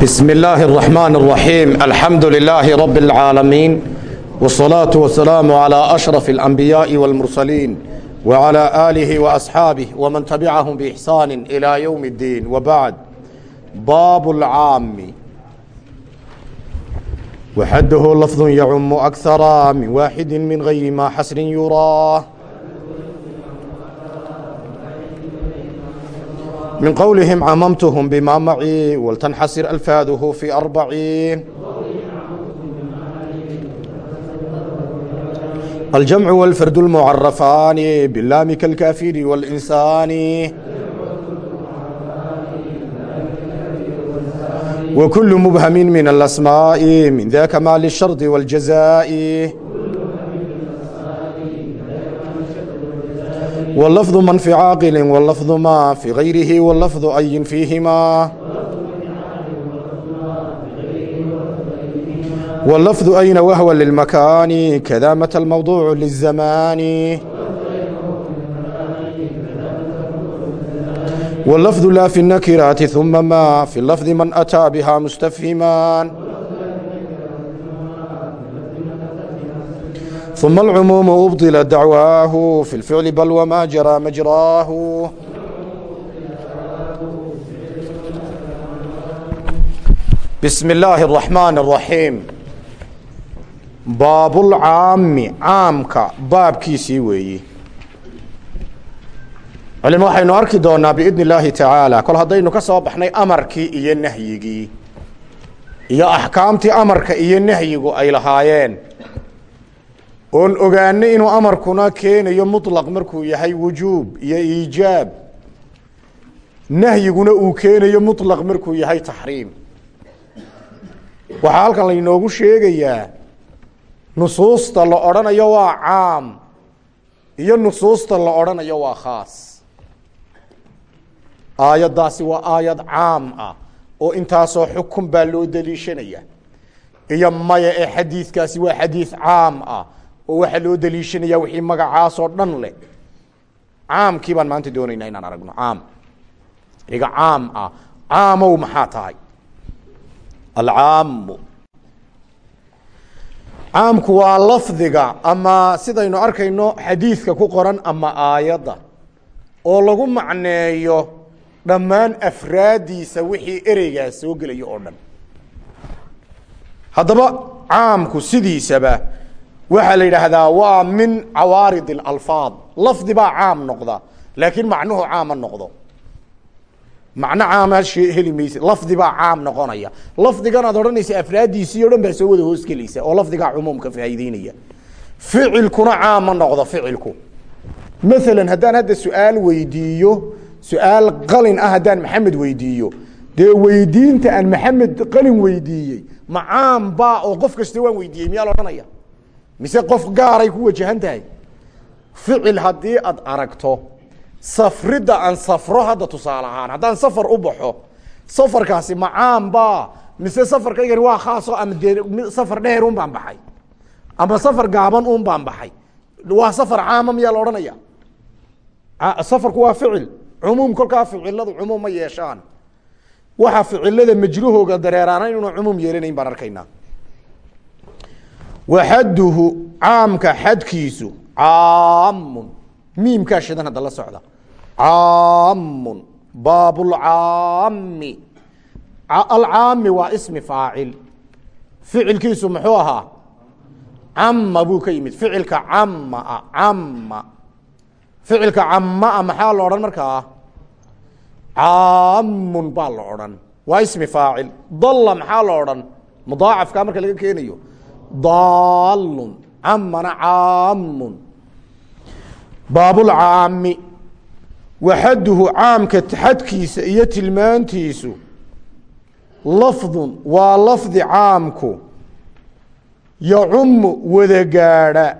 بسم الله الرحمن الرحيم الحمد لله رب العالمين والصلاة والسلام على أشرف الأنبياء والمرسلين وعلى آله وأصحابه ومن تبعهم بإحسان إلى يوم الدين وبعد باب العام وحده لفظ يعم أكثر من واحد من غير ما حسر يراه min qowlihim camamtuhum bimaa macii waltanxasir alfaaduhu fii arbacii aljamcu walfardu lmucarafaani bilaami kalkaafiri walinsaani wa kulu mubhamin min alasmaa'i min daka maa lishardi waاljazaai واللفظ من في عاقل واللفظ ما في غيره واللفظ أي فيهما واللفظ أين وهو للمكان كذا متى الموضوع للزمان واللفظ لا في النكرات ثم ما في اللفظ من أتى بها مستفهمان uma alcumuumu ubdila dacwaahu fi lficli bal wamaa jaraa majraahu bismi illaahi araxmaan araxiim baabulcaami caamka baabkiisii weeyi culimo waxaynu arki doonaa biidni illaahi tacaala kol haddaynu ka soo baxnay amarkii iyo nahyigii iyo axkaamtii amarka iyo nahyigu ay lahaayeen oon ogaano inuu amarkuna keenayo muطlaq markuu yahay wujuub iyo iijaab. Nahyiguna uu keenayo muطlaq markuu yahay taxriim. Waxaa halkan lainoogu sheegayaa nusuusta la odhanayo waa caam iyo nusuusta la odhanayo waa khaas. Aayaddaasi waa aayad caam ah oo intaasoo xukun baa loo daliishanaya iyo maya ee xadiidkaasi waa xadiid caam ah oo waxaa loo daliishanaya wixii magacaasoo dhan leh. Caamkii baan maanta doonaynaa inaan aragno caam. Iga caam ah. Caamow maxaa tahay? Alcaamu. Caamku waa lafdiga ama sidaynu arkayno xadiidka ku qoran ama aayadda oo lagu macneeyo dhammaan afraaddiisa wixii ereygaas soo gelayo oo dhan. Haddaba caamku sidiisaba waxaa la yidhaahdaa waa min cawaarid اlalfaad lafdi baa caam noqda laakiin macnuhu caama noqdo. Macno caama heli mayse lafdi baa caam noqonaya. Lafdigan aad odhanaysa afraaddiisii o baa soo hoos gelaysa oo lafdigaa cumuumka faa'iideynaya ficilkuna caama noqdo ficilku. Maalan haddaan hadda su'aal weydiiyo su'aal qalin ah haddaan maxamed weydiiyo dee weydiinta aan maxamed qalin weydiiyey ma caam oo qof kasta waan weydiiyey miyaa la odhanaya mise qof gaaray ku wajahan tahay ficil haddii aad aragto safridda aan safro hadda tusaale ahaan haddaan safar u baxo safarkaasi ma caam baa mise safarkaygani waa khaaso ama dee safar dheer un baan baxay? Ama safar gaaban un baan baxay? Waa safar caama miyaa la odhanaya safarku waa ficil. Cumuum kolkaa ficiladu cumuum ma yeeshaan. Waxa ficilada majruhooga dareeraana inuuna cumuum yeelanayn baan arkaynaa waxadduhu caamka xadkiisu caamun miimkaa shidan hadda la socda caamun baabulcaami alcaami waa ismi faacil ficilkiisu muxuu ahaa cama buu ka yimid ficilka camaa cama ficilka camaa maxaa la odhan markaa caamun baa la odhan waa ismi faacil dalla maxaa la odhan mudaacafka marka laga keenayo daalun camana caamun. Baabulcaami waxaduhu caamka xadkiisa iyo tilmaantiisu lafdun waa lafdi caamku yacumu wada gaadha.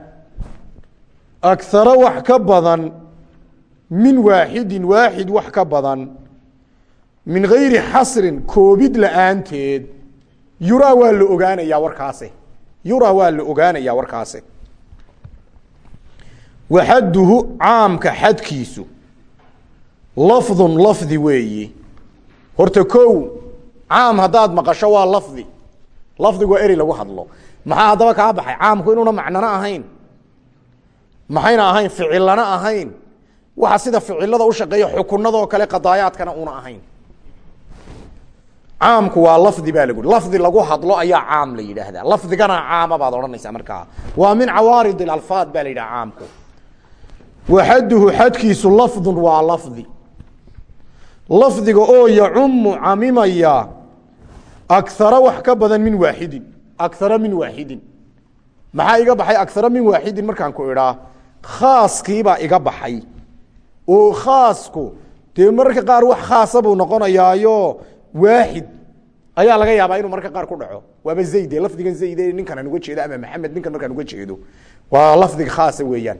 Akharo wax ka badan min waaxidin waaxid wax ka badan min gayri xasrin koobid la'aanteed yuraa waa la ogaanayaa warkaase yuraa waa la ogaanayaa warkaase waxaduhu caamka xadkiisu lafdun lafdi weeyi. Horta kow caam haddaad maqasho waa lafdi. Lafdigu waa eri lagu hadlo. Maxaa haddaba kaa baxay? Caamku inuuna macnana ahayn. Maxayna ahayn? Ficilana ahayn. Waxa sida ficilada ushaqeeya xukunadoo kale qadaayaadkana una ahayn caamku waa lafdi baa lagu lafdi lagu hadlo ayaa caam la yidhaahdaa. Lafdigana caama baad odhanaysaa markaa waa min cawaarid alfaad baa la caamku. Wa xaduhu xadkiisu lafdun waa lafdi. Lafdiga oo yacumu camimaya akara wax ka badan min waaxidin akara min waaxidin maxaa iga baxay? Akara min waaxidin markaan ku idhaa. Khaaskiibaa iga baxay. Oo khaasku dee mararka qaar wax khaasa buu noqonayaayo waaxid ayaa laga yaabaa inuu mararka qaar ku dhaco. Waaba zayd lafdigan zayd ninkan aan uga jeedo ama maxamed ninkan markaan uga jeedo. Waa lafdiga khaasa weeyaan.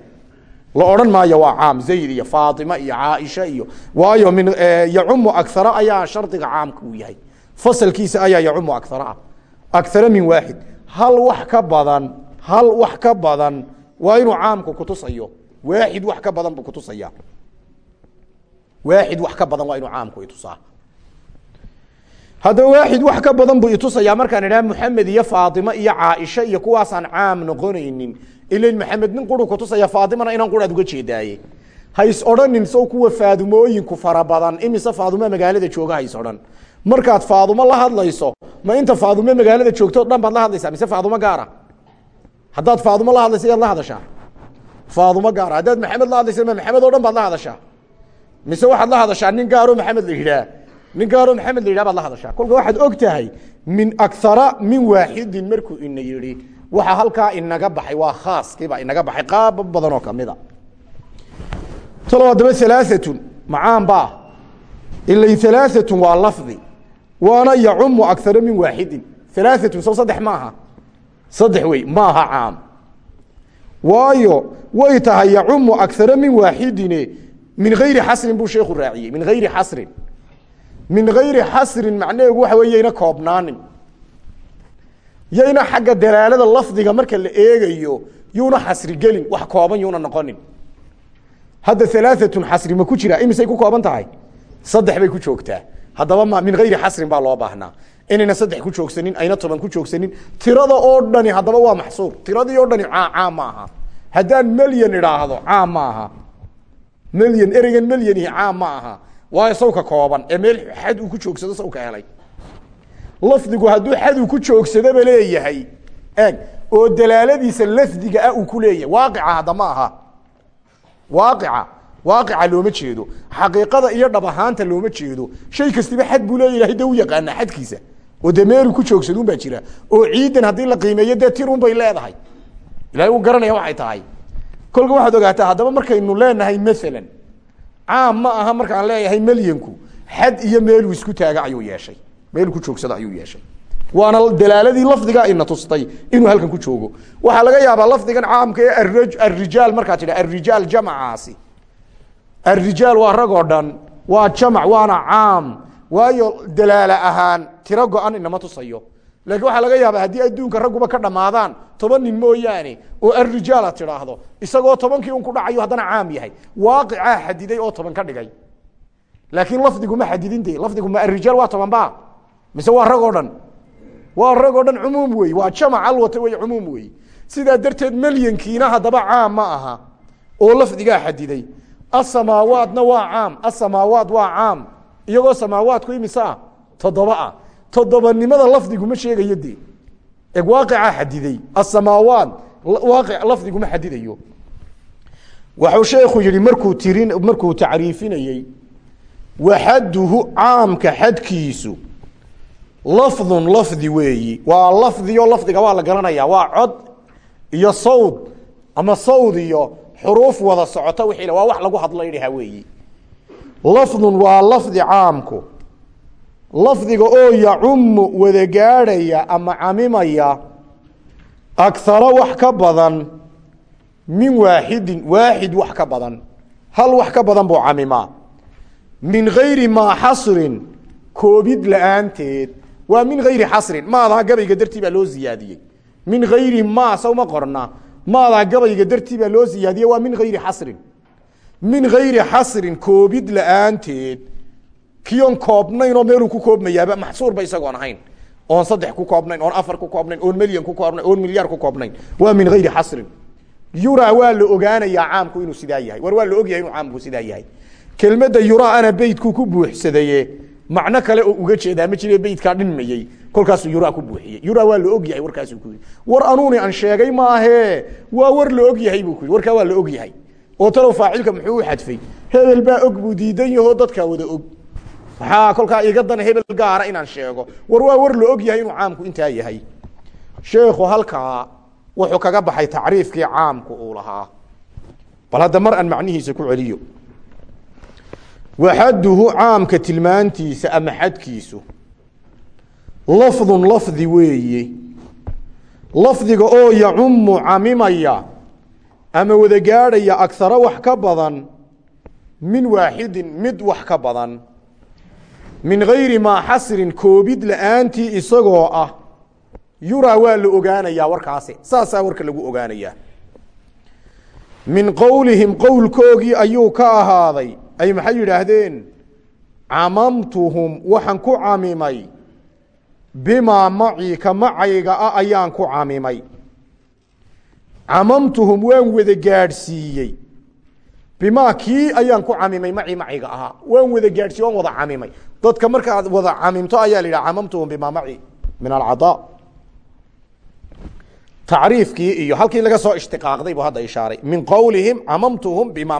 La odhan maayo waa caam zayd iyo faatima iyo caaisha iyo waayo min yacumu akara ayaa shardiga caamka uu yahay. Fasalkiisa ayaa yacumu akara ah. Akara min waaxid hal wax ka badan hal wax ka badan waa inuu caamku kutusayo waaxid wax ka badan buu kutusaya waaxid wax ka badan waa inuu caamku itusaa haddaba waaxid wax ka badan buu itusayaa markaan idhaha muxamed iyo faatima iyo caaisha iyo kuwaasaan caam noqonaynin. Ilan maxamed nin quru kutusaya faatimana inaan quraad uga jeedaaye. Hays odhanin sow kuwa faadumooyinku fara badan imise faadumo magaalada jooga hays odhan. Markaad faadumo la hadlayso ma inta faadumo magaalada joogto dhan baad la hadlaysaa mise faadumo gaara? Haddaad faadumo la hadlaysa yaad la hadashaa? Faadumo gaara. Haddaad maxamed la hadlaysa ma maxamed oo dhan baad la hadashaa? Mise waxaad la hadashaa nin gaaroo maxamed la yidhaah nin gaaroo maxamed la yidhah la hadashaa kolka waxaad og tahay min akara min waaxidin markuu ina yihi waxa halkaa inaga baxay waa khaaskiibaa inaga baxay qaaba badan oo kamida talo haddaba alaaatun macaan baa. Ilay alaaatun waa lafdi waana yacumu akara min waaxidin alaaatun sow saddex maaha. Saddex wey maaha caam. Waayo way tahay yacumu akara min waaxidine min gayri xasrin buu sheeku raaciyey min gayri xasrin min gayri xasrin macnaheegu waxa wey yayna koobnaanin. Yayna xagga dalaalada lafdiga marka la eegayo yuuna xasri gelin wax kooban yuuna noqonin. Hadda alaaatun xasri ma ku jira imisay ku kooban tahay? Saddex bay ku joogtaa. Haddaba ma min gayri xasrin baa loo baahnaa. Inayna saddex ku joogsanin ayna toban ku joogsanin tirada oo dhani haddaba waa maxsuur. Tiradii oo dhani caam ma aha. Haddaan melyan idhaahdo caam ma aha. Melyan ereygan melyanihi caam ma waayo sawka kooban ee meel xad uu ku joogsado sawka helay. Lafdigu hadduu xad uu ku joogsadaba leeyahay. Eg oo dalaaladiisa lafdiga ah uu ku leeyahay. Waaqica hadda ma aha. Waaqica waaqica looma jeedo. Xaqiiqada iyo dhab ahaanta looma jeedo. Shay kastiba xad buu leeya ilahay de u yaqaanaa xadkiisa. Oo dee meelu ku joogsadun baa jira. Oo ciidan haddii la qiimeeyo dee tirun bay leedahay. Ilahay uu garanaya waxay tahay. Kolka waxaad ogaataa haddaba markaynu leenahay maalan caam ma aha markaan leeyahay melyanku xad iyo meeluu isku taaga ayuu yeeshay. Meeluu ku joogsada ayuu yeeshay. Waana dalaaladii lafdiga ina tustay inuu halkan ku joogo. Waxaa laga yaabaa lafdigan caamka ee arijaal markaa tidha arijaal jamacaasi arijaal waa rag oo dhan waa jamac waana caam. Waayo dalaalo ahaan tiro go-an inama tusayo laakiin waxaa laga yaabaa haddii adduunka ragguba ka dhamaadaan toban nin mooyaane oo arijaal ad tidhaahdo isagoo tobankii un ku dhacayo haddana caam yahay. Waaqicaa xadiday oo toban ka dhigay. Laakiin lafdigu ma xadidin de lafdigu ma arijaal waa toban ba mise waa rag oo dhan. Waa rag oo dhan cumuum wey waa jamac alwata wey cumuum wey sidaa darteed melyankiina haddaba caam ma aha oo lafdigaa xadiday. Asamaawaadna waa caam asamaawaad waa caam. Iyagoo samaawaadku imise ah toddoba ah toddobanimada lafdigu ma sheegayo de eg waaqicaa xadiday asamaawaad waaqi lafdigu ma xadidayo. Waxuu sheekhu yihi markuu tirin markuu tacriifinayey waxaduhu caamka xadkiisu lafdun lafdi weeyi. Waa lafdiyo lafdiga waa la garanaya waa cod iyo sawd ama sawd iyo xuruuf wada socota wixii waa wax lagu hadlo weeyi. Lafdun waa lafdi caamku lafdiga oo yacumu wada gaadhaya ama camimaya akara wax ka badan min waaxidin waaxid wax ka badan. Hal wax ka badan buu camimaa min gayri maa xasrin koobid la'aanteed. Waa min gayri xasrin maadaa gabayga dartii baa loo ziyaadiyey. Min gayri ma sawma qorna. Maadaa gabayga dartii baa loo ziyaadiyey. Waa min gayri xasrin min gayri xasrin koobid la'aanteed kiyoon koobnayn oo meeluu ku koobmayaaba maxsuurba isagoon ahayn. Oon saddex ku koobnayn oon afar ku koobnayn oon milyan ku koobnayn oon milyaar ku koobnayn. Waa min gayri xasrin. Yura waa la ogaanayaa caamku inuu sidaa yahay. War waa la ogyahay inuu caamku sidaa yahay. Kelmadda yuraana beydku ku buuxsadaye macno kale oo uga jeedaa ma jire beydkaa dhinmayey kolkaasuu yura ku buuxiyey. Yura waa la og warkaasuu ku yidhi. War anuuni aan sheegay maahe waa war la og buu ku yidhi. Warkaa waa la og oo talow faacilka muxuu u xadfay hebel baa og buu diidan yahoo dadkaa wada og maxaa kolkaa iga dana hebel gaara inaan sheego. War waa war la og yahay inuu caamku intaa yahay. Sheekhu halkaa wuxuu kaga baxay tacriifkii caamku uu lahaa. Bal hadda mar aan macnihiisa ku celiyo. Waxaduhu caamka tilmaantiisa ama xadkiisu. Lafdun lafdi weeye. Lafdiga oo yacumu camimaya ama wada gaadhaya agharo wax ka badan min waaxidin mid wax ka badan min gayri maa xasrin koobid la'aantii isagoo ah. Yuraa waa la ogaanayaa warkaasi. Saasaa warka lagu ogaanayaa. Min qowlihim qowlkoogii ayuu ka ahaaday. Ay maxay yidhaahdeen? Camamtuhum waxaan ku camimay bimaa macii ka macayga ah ayaan ku camimay camamtuhum waan wada gaadhsiiyey. Bimaa kii ayaan ku camimay macii maciga ahaa. Waan wada gaadhsiiye waan wada camimay dadka markaad wada camimto ayaa la yidhaha camamtuhum bimaa maci min alcadaa tacriifkii iyo halkii laga soo ishtiqaaqday buu hadda ishaaray. Min qowlihim camamtuhum bimaa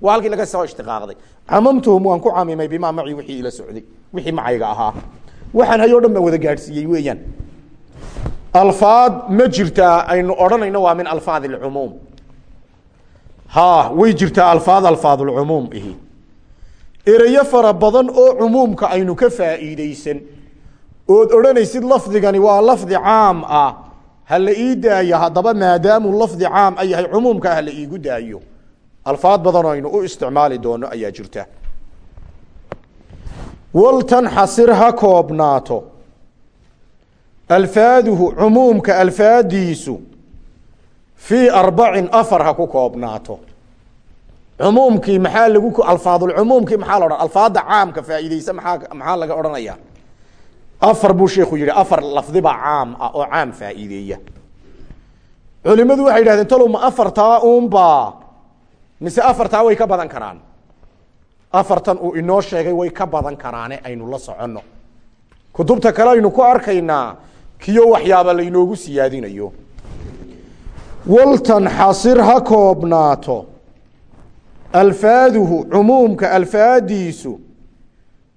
waa halkii laga soo ishtiqaaqday. Camamtuhum waan ku camimay bimaa wixii ila socday wixii macayga ahaa. Waxaan hayoo dhan baan wada gaadhsiiyey weeyaan. Alfaad ma jirtaa aynu odhanayno waa min alfaad اcumuum ha way jirtaa alfaad alfaad اlcumuum ihi ereyo fara badan oo cumuumka aynu ka faa'iideysan ood odhanaysid lafdigani waa lafdi caam ah. Ha la ii daayo haddaba maadaamuu lafdi caam a yahay cumuumka ha la iigu daayo. Alfaad badan oo aynu u isticmaali doono ayaa jirta. Waltanxasir ha koobnaato. Alfaaduhu cumuumka alfaadiisu fii arbacin afar ha ku koobnaato cumuumkii maxaa lagu alfaadulcumuumkii maxaa la odhan? Alfaada caamka faa'iideysa maxaa maxaa laga odhanaya afar buu sheekhu yihi afar lafdiba caam ah oo caam faa'iideeya. Culimadu waxay yidhahdeen talow ma afartaa uunbaa mise afartaa way ka badan karaan. Afartan uu inoo sheegay way ka badan karaane aynu la soconno. Kutubta kale aynu ku arkaynaa kiyo waxyaaba laynoogu siyaadinayo. Waltanxasir ha koobnaato alfaaduhu cumuumka alfaadiisu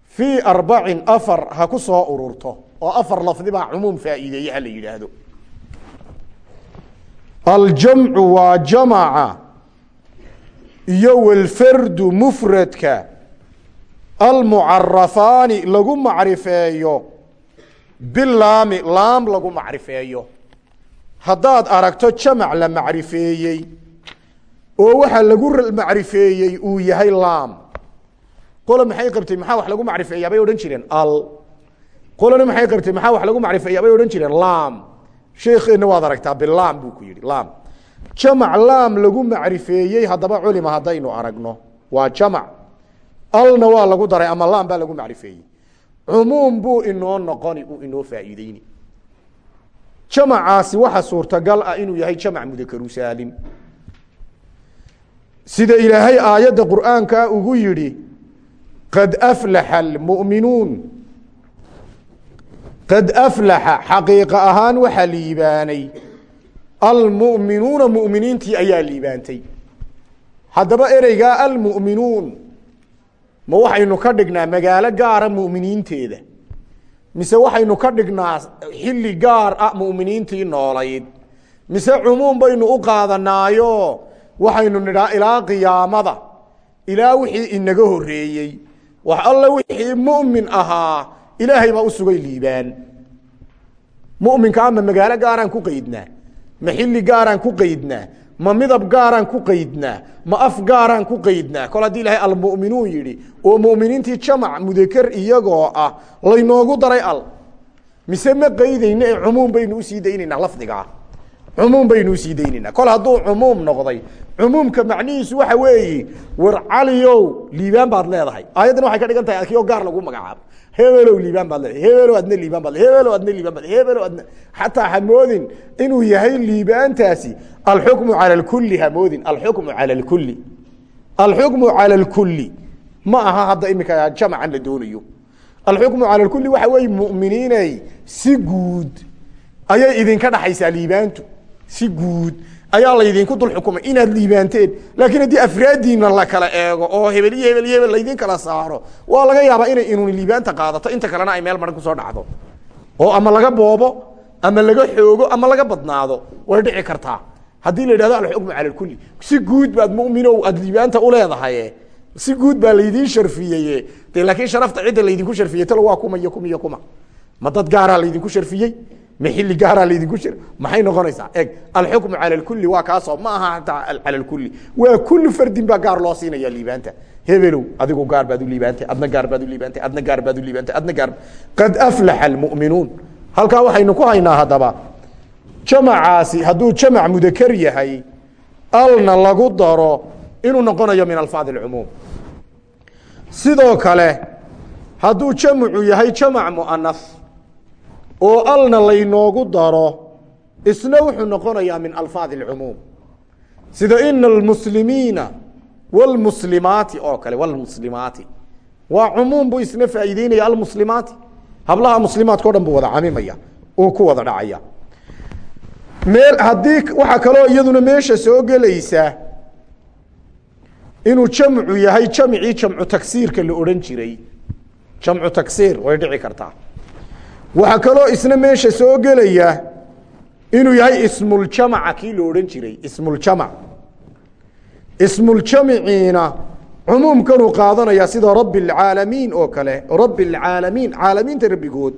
fii arbacin afar ha ku soo ururto oo afar lafdi baa cumuum faa'iideeye ha la yidhaahdo. Aljamcu waa jamaca iyo walfardu mufradka almucarafaani lagu macrifeeyo bilaami laam lagu macrifeeyo. Haddaad aragto jamac la macrifeeyey oo waxa lagu macrifeeyey uu yahay laam. Qolo maxay qabtay? Maxaa wax lagu macrifeeyaa bay odhan jireen al. Qolona maxay qabtay? Maxaa wax lagu macrifeeyaa bay odhan jireen laam. Sheekeenna waad aragtaa bilaam buu ku yidhi laam. Jamac laam lagu macrifeeyey haddaba culima haddaynu aragno waa jamac. Alna waa lagu daray ama laam baa lagu macrifeeyey. Cumuum buu inoo noqoni uu inoo faa'iideyni jamacaasi waxa suurtagal ah inuu yahay jamac mudakaru saalim sida ilaahay aayadda qur'aankaa ugu yidhi qad aflaxa almu'minuun. Qad aflaxa xaqiiqa ahaan waxaa liibaanay. Almu'minuuna mu'miniintii ayaa liibaantay. Haddaba ereygaa almu'minuun ma waxaynu ka dhignaa magaalo gaara mu'miniinteeda mise waxaynu ka dhignaa xilli gaar ah mu'miniintii noolayd mise cumuum baynu u qaadanaayo waxaynu nidhaa ilaa qiyaamada ilaa wixii inaga horeeyey wax alle wixii mu'min ahaa ilaahay baa u sugay liibaan. Mu'minka ama magaalo gaaraan ku qaydnaa ma xilli gaaraan ku qaydnaa ma midab gaaraan ku qaydnaa ma af gaaraan ku qaydnaa kol haddii ilahay almu'minuun yidhi oo mu'miniintii jamac mudaker iyagoo ah laynoogu daray al. Mise ma qaydayno ee cumuum baynu u sii daynaynaa lafdigaa cumuum baynu u sii daynaynaa. Kol hadduu cumuum noqday cumuumka macnihiisu waxa weeyi war caliyow liibaan baad leedahay. Aayaddan waxay ka dhigan tahay adkii oo gaar lagu magacaabo. Hebelow liibaan baad leedahay. Hebelow adna liibaan baad hebelow adna liibaan baad hebelow adna xataa hamoodin inuu yahay liibaantaasi alxukmu cala alkulli hamoodin alxukmu cala alkulli alxukmu cala alkulli ma aha hadda imika jamacan la doonayo. Alxukmu cala alkulli waxa weeye mu'miniinay si guud ayay idinka dhaxaysaa liibaantu. Si guud ayaa laydinku dul xukumay inaad liibaanteen. Laakiin haddii afraadiina la kala eego oo hebel iyo hebel iyo hebel laydin kala saaro waa laga yaabaa inay inuun liibaanta qaadato. Inta kalena ay meel maran ku soo dhacdo. Oo ama laga boobo ama laga xoogo ama laga badnaado way dhici kartaa. Haddii la yidhahdo alxukmu cala alkulli si guud baad muminow aada liibaanta uleedahay si guud baa laydin sharfiyeye laakiin sharafta cidda laydinku sharfiyey talo waa kuma iyo kuma iyo kuma. Ma dad gaaraa laydinku sharfiyey ma xilli gaaraa laydinku shar maxay noqonaysaa? Eg alxukmu cala alkulli waa kaasoo ma aha hataa cala alkulli waa kullu fardin baa gaar loo siinaya liibaanta. Hebelow adigu gaar baad u liibaantay adna gaar baad u liibaantay adna gaar baad u liibaantay adna gaar qad aflaxa almu'minuun. Halkaa waxaynu ku haynaa haddaba jamacaasi hadduu jamac mudakar yahay alna lagu daro inuu noqonayo min alfaad alcumuum. Sidoo kale hadduu jamcu yahay jamac mu'anas oo alna laynoogu daro isna wuxuu noqonayaa min alfaad alcumuum sida ina almuslimiina wاlmuslimaati oo kale wlmuslimaati waa cumuum buu isna faa'iideynaya almuslimaati hablaha muslimaadka o dhan buu wada camimaya uu ku wada dhacaya. Meel haddii waxaa kaloo iyaduna meesha soo gelaysa inuu jamcu yahay jamcii jamcu tagsiirka la odhan jiray. Jamcu tagsiir way dhici kartaa waxaa kaloo isna meesha soo gelaya inuu yahay ismuljamaca kii la odhan jiray ismuljamac ismuljamiciina cumuumkanuu qaadanaya sida rabi اlcaalamiin oo kale rabi اlcaalamiin caalamiinta rabbigood.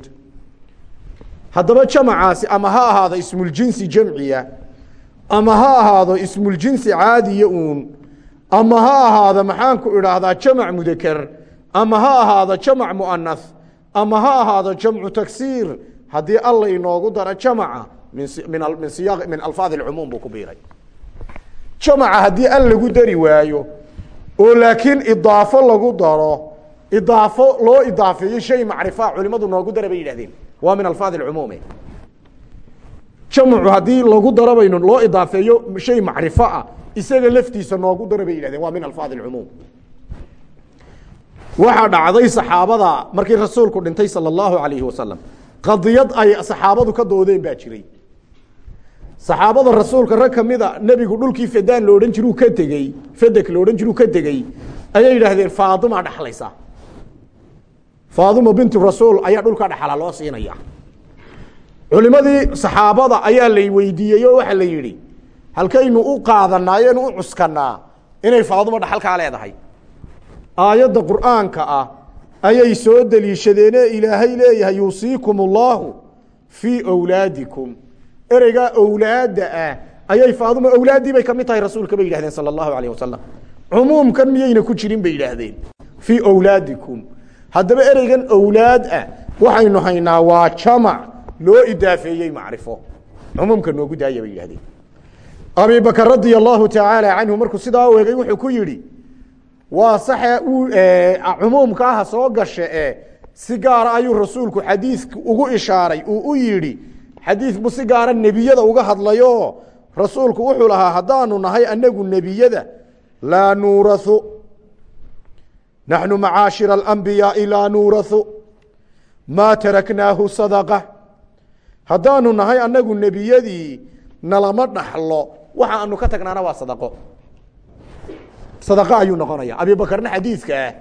Haddaba jamacaasi ama ha ahaado ismuljinsi jamciya ama ha ahaado ismuljinsi caadiya uun ama ha ahaado maxaanku idhaahdaa jamac mudaker ama ha ahaado jamac muanas ama ha ahaado jamcu tagsiir haddii alla inoogu daro jamca min alfaad cumuum buu ku biiray. Jamca haddii al lagu dari waayo oo laakiin idaafo lagu daro idaafo loo idaafeeyo shay macrifa culimadu noogu dara bay yidhahdeen waa min alfaad cumuumi jamcu haddii lagu daro baynu loo idaafeeyo shay macrifo ah isaga laftiisa noogu dara bay yidhahdeen waa min alfaad cumuum waxaa dhacday saxaabada markii rasuulku dhintay salى اllahu alayhi wasalam qadiyad ay saxaabadu ka doodeen baa jiray. Saxaabada rasuulka rag kamida nebigu dhulkii fedaan lo odhan jiruu ka tegey fedek lo odhan jiruu ka tegey ayay yidhaahdeen faaduma dhexlaysa faaduma bintu rasuul ayaa dhulka dhexla loo siinaya. Culimadii saxaabada ayaa la weydiiyey oo waxaa la yidhi halkaynu u qaadanaayeenu u cuskanaa inay faaduma dhaxalkaa leedahay aayadda qur'aanka ah ayay soo deliishadeenee ilaahay leeyahay yuusiikum allaahu fii wlaadikum ereygaa owlaadda ah ayay faaduma owlaaddii bay ka mid tahay rasuulka bay yidhahdeen sala allahu alayh wasalam cumuumkan miyayna ku jirin bay yidhaahdeen. Fii owlaadikum haddaba ereygan owlaad ah waxaynu haynaa waa jamac loo idaafeeyey macrifo. Cumuumka noogu daaya bay yidhahdeen abi bakr radia allahu tacaala markuu sidaa u egay wuxuu ku yidhi waa saxe cumuumka aha soo gasha e si gaara ayuu rasuulku xadiidka ugu ishaaray. Uu u yidhi xadiid buu si gaara nebiyada uga hadlayo. Rasuulku wuxuu lahaa haddaanu nahay anagu nebiyada laa nuurau naxnu macaashira alambiyaai laa nuurau maa taraknaahu sadaqa. Haddaanu nahay anagu nebiyadii nalama dhaxlo. Waxa aanu ka tagnaana waa sadaqo sadaqo ayuu noqonaya. Abibakarna xadiidka ah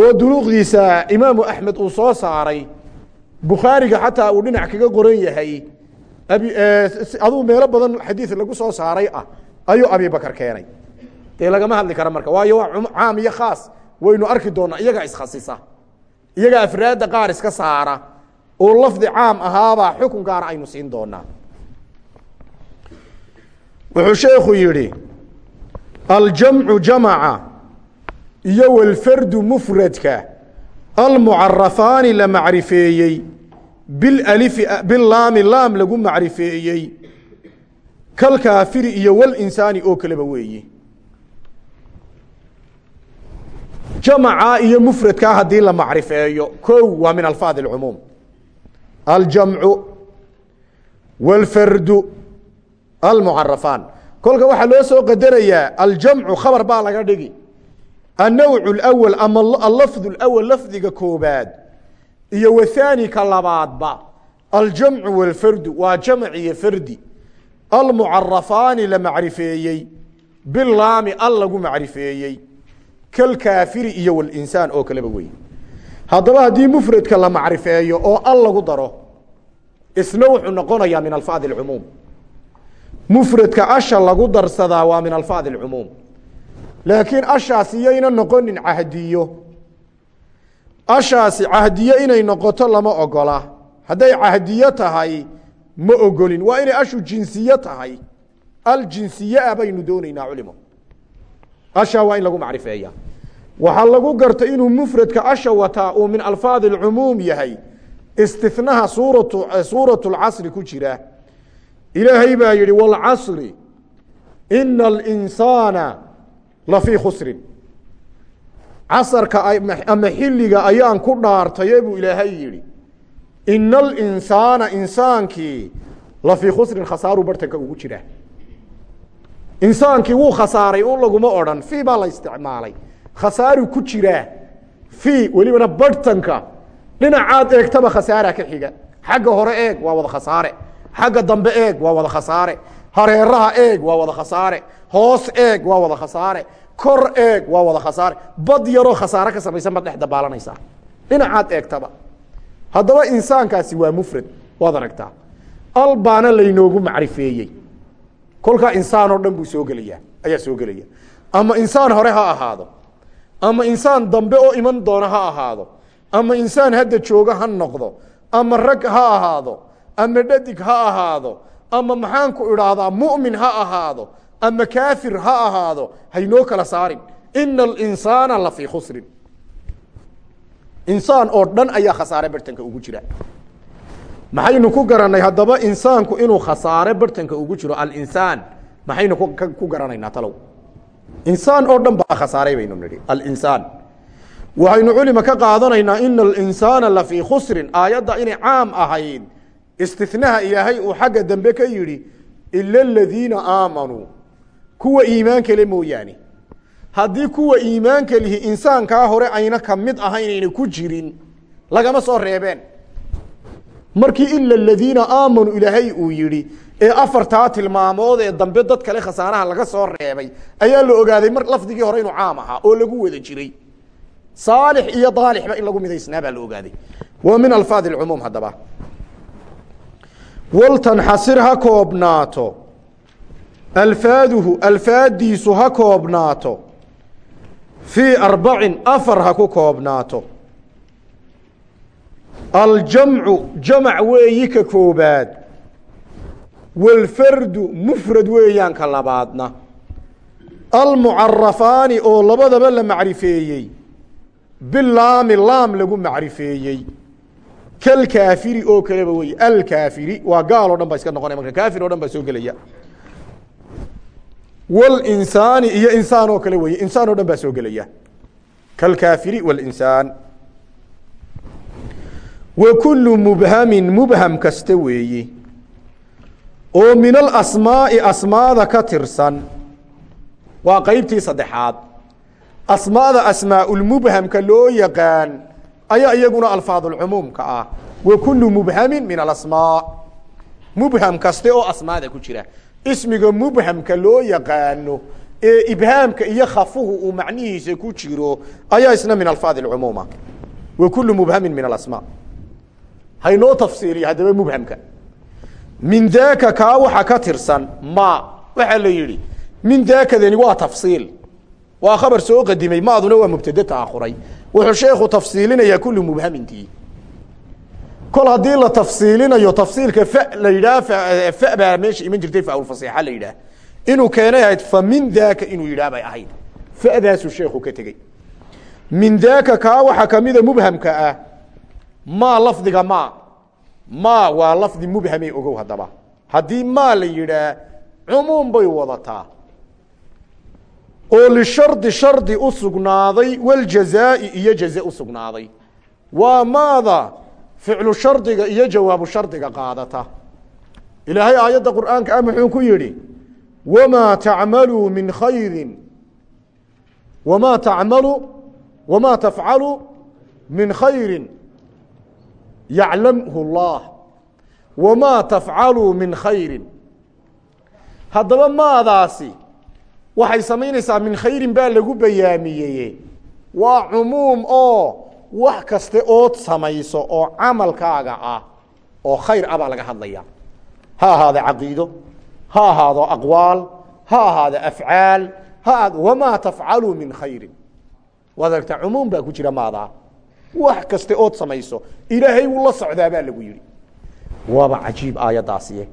oo duruuqdiisa imaamu axmed uu soo saaray bukhaariga xataa uu dhinac kaga qoran yahay aduu meelo badan xadiid lagu soo saaray ah ayuu abibakar keenay. Dee lagama hadli karo marka waayo waa caam iyo khaas waynu arki doonaa iyagaa iskhasisa iyagaa afraadda qaar iska saara oo lafdi caam ahaabaa xukun gaara aynu siin doonaa. Wuxuu sheekhu yidhi aljamcu jamaca iyo walfardu mufradka almucarafaani la macrifeeyey bilalifi bilaami laam lagu macrifeeyey kalkaafiri iyo walinsaani oo kaleba weeyi jamca iyo mfradkaa haddii la macrifeeyo ko waa min alfaad اcumuum aljamcu wاlfardu almucarafaan kolka waxaa loo soo qadarayaa aljamcu khabar baa laga dhigi annawc اأwl ama alafd اأwl lafdiga koobaad iyo wahaani ka labaadba aljamcu wاlfardu waa jamc iyo fardi almucarafaani la macrifeeyey bilaami al lagu macrifeeyey kalkaafiri iyo walinsaan oo kaleba wey haddaba haddii mufradka la macrifeeyo oo al lagu daro isna wuxuu noqonayaa min alfaad اcumuum mufradka asha lagu darsadaa waa min alfaad اcumuum laakiin ashaasi yayna noqonin cahdiyo ashaasi cahdiyo inay noqoto lama ogola hadday cahdiyo tahay ma ogolin waa inay ashu jinsiye tahay aljinsiye ah baynu doonaynaa culimo asha waa in lagu macrifeeya waxaa lagu garta inuu mufradka asha wataa uu min alfaad اcumuum yahay istinaha suuratu suuraة اcasri ku jira ilaahay baa yihi wاlcasri ina اlinsaana lafii khusrin. Casarka ama xilliga ayaan ku dhaartaye buu ilaahay yihi ina alinsaana insaankii lafii khusrin khasaaru bartanka ugu jira. Insaankii wuu khasaaray un laguma odhan fii baa la isticmaalay khasaaru ku jiraa fii welibana barhtanka dhinacaad eegtaba khasaara ka xiga xagga hore eeg waa wada khasaare xagga dambe eeg waa wada khasaare. Hareeraha eeg waa wada khasaare. Hoos eeg waa wada khasaare. Kor eeg waa wada khasaare. Bad yaroo khasaare ka samaysan baad dhex dabaalanaysaa. Dhinacaad eegtaba. Haddaba insaankaasi waa mufrad waad aragtaa. Al baana laynoogu macrifeeyey. Kolkaa insaan oo dhan buu soo gelaya ayaa soo gelaya. Ama insaan hore ha ahaado. Ama insaan dambe oo iman doona ha ahaado. Ama insaan hadda jooga ha noqdo. Ama rag ha ahaado ama dhadig ha ahaado ama maxaanku idhaahdaa mu'min ha ahaado ama kaafir ha ahaado haynoo kala saarin. Ina alinsaana lafii khusrin. Insaan oo dhan ayaa khasaare bartanka ugu jira. Maxaynu ku garanay haddaba insaanku inuu khasaare bartanka ugu jiro alinsaan. Maxaynu ku garanaynaa talow. Insaan oo dhan baa khasaaray baynu nihi alinsaan. Waxaynu culima ka qaadanaynaa ina alinsaana lafii khusrin. Aayadda inay caam ahayd istinaha ilaahay uu xagga dambe ka yidhi ila aladiina aamanuu kuwa iimaanka le mooyaane. Haddii kuwa iimaanka lihi insaankaa hore ayna ka mid ahaynayna ku jirin lagama soo reebeen. Markii ila aladiina aamanuu ilaahay uu yidhi ee afartaa tilmaamood ee dambe dad kale khasaaraha laga soo reebay ayaa la ogaaday mar lafdigii hore inuu caam ahaa oo lagu wada jiray. Saalix iyo daalixba in lagu midaysnaa baa la ogaaday. Waa min alfaad اcumuum haddaba waltanxasir ha koobnaato. Alfaaduhu alfaadiisu ha koobnaato. Fii arbacin afar ha ku koobnaato. Aljamcu jamac weeyi ka koobaad. Walfardu mufrad weeyaan ka labaadna. Almucarafaani oo labadaba la macrifeeyey. Bilaami laam lagu macrifeeyey kalkaafiri oo kaleba wey alkaafiri waa gaal o dhan baa iska noqonaya marka kaafir o dhan baa soo gelaya walinsaani iyo insaan oo kale weye insaan o dhan baa soo gelaya kalkaafiri walinsaan wa kulu mubhamin mubham kasta weeye oo min alasmaa'i asmaada ka tirsan waa qeybtii saddexaad asmaada asmaaulmubhamka loo yaqaan ayaa iyaguna alfaadulcumuumka ah. Wa kulu mubhamin min alasmaa mubham kaste oo asmaada ku jira. Ismiga mubhamka loo yaqaano ee ibhaamka iyo khafuhu uu macnihiisa ku jiro ayaa isna min alfaad cumuuma. Wa kulu mubhamin min alasmaa haynoo tafsiiliya haddaba mubhamka. Min daaka kaa waxa ka tirsan ma waxaa la yidhi min daakadani waa tafsiil waa khabar soo qadimay maaduna waa mubtade taakhuray wuxuu sheekhu tafsiilinayaa kulu mubhamintii kol haddii la tafsiilinayo tafsiilka fa la yidhaah fa baa meesha iman jirtay faulfasiixa la yidhaah inuu keenay ahayd fa min daaka inuu yidhaah bay ahayd. Fadaasuu sheekhu ka tegey. Min daaka kaa waxaa kamida mubhamka ah. Maa lafdiga ma ma waa lafdi mubhame ogow haddaba. Haddii maa la yidhaah cumuum bay wadataa oo lishardi shardi u sugnaaday waljazaa'i iyo jaze u sugnaaday. Waa maada ficlu shardiga iyo jawaabu shardiga qaadata. Ilaahay aayadda qur'aanka ah muxuu ku yidhi wamaa tacmaluu min khayri wamaa tacmalu wamaa tafcalu min khayri yaclamhu اllah wamaa tafcaluu min khayri haddaba maadaasi waxay samaynaysaa min khayrin baa lagu bayaamiyeye waa cumuum oo wax kaste ood samayso oo camalkaaga ah oo khayr ah laga hadlaya ha ahaado caqiido ha ahaado aqwaal ha ahaado afcaal ha wamaa tafcaluu min khayrin? Waad aragtaa baa ku jira maadaa? Wax kaste ood samayso ilaahay wuu la socdaa baa lagu yihi waaba cajiib aayaddaasiye